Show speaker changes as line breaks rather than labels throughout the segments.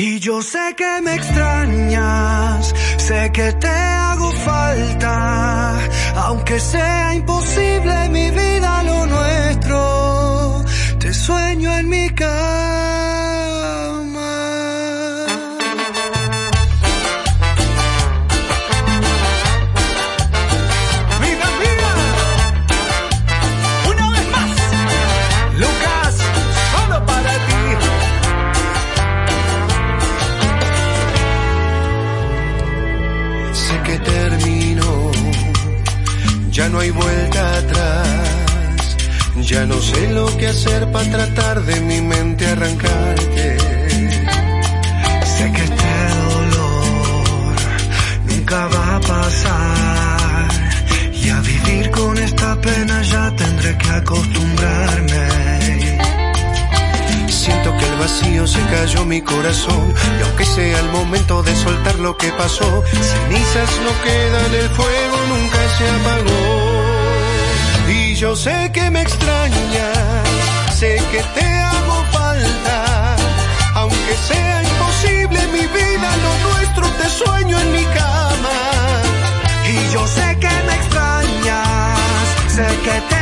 Y yo sé que me extrañas, sé que te hago falta, aunque sea imposible mi vida lo nuestro, te sueño en mi cama. Ya no hay vuelta atrás, ya no sé lo que hacer para tratar de mi mente arrancarte. Vacío se cayó mi corazón y aunque sea el momento de soltar lo que pasó, cenizas no quedan, el fuego nunca se apagó. Y yo sé que me extrañas, sé que te hago falta, aunque sea imposible mi vida, lo nuestro te sueño en mi cama. Y yo sé que me extrañas, sé que te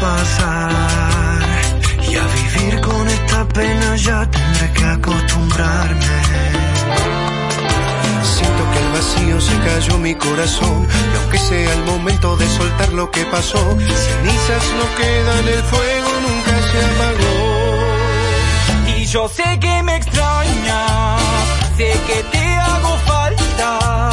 pasar y a vivir con esta pena ya tendré que acostumbrarme. Siento que el vacío se cayó mi corazón y aunque sea el momento de soltar lo que pasó, cenizas no quedan, el fuego nunca se apagó.
Y yo sé que me extrañas, sé que te hago falta,